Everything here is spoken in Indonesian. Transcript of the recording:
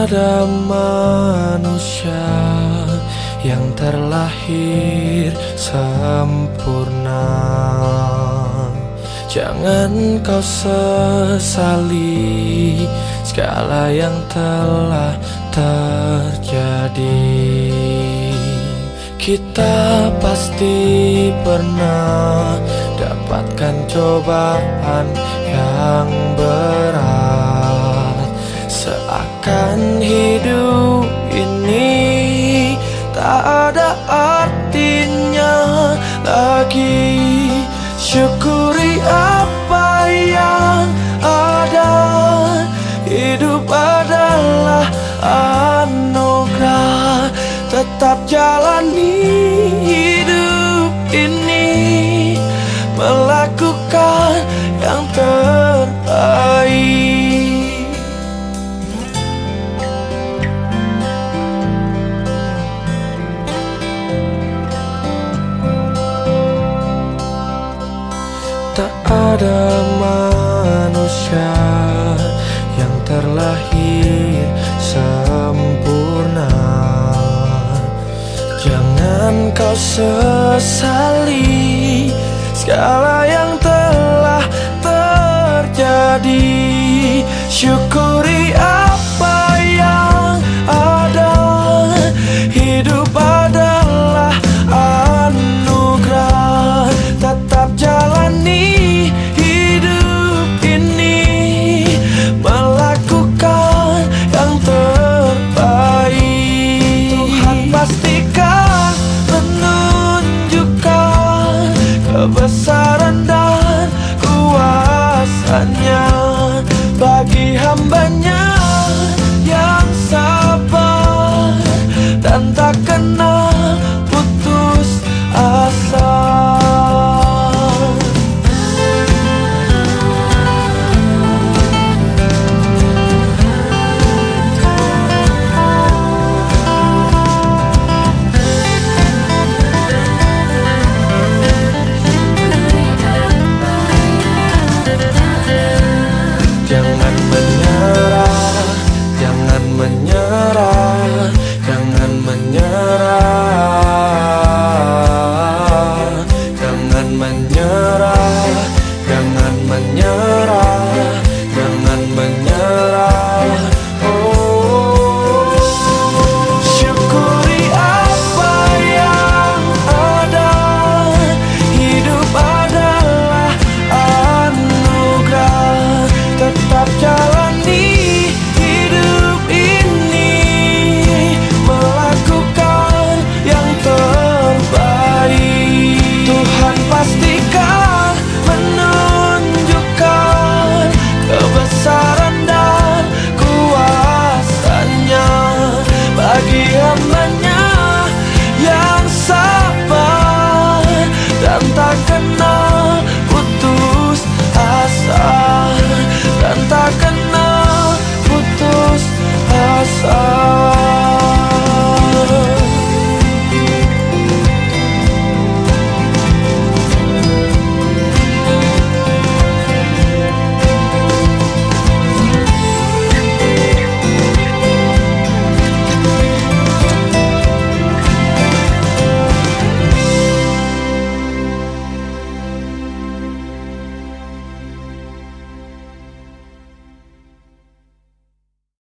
ada manusia yang terlahir sempurna. Jangan kau sesali segala yang telah terjadi. Kita pasti pernah dapatkan cobaan yang berat. Seakan Tetap jalani hidup ini. Melakukan yang terbaik. Tak ada manusia yang terlahir Kau sesali segala yang telah terjadi. Syukur bagi hambanya. menyerah Jangan menyerah Jangan menyerah Jangan menyerah.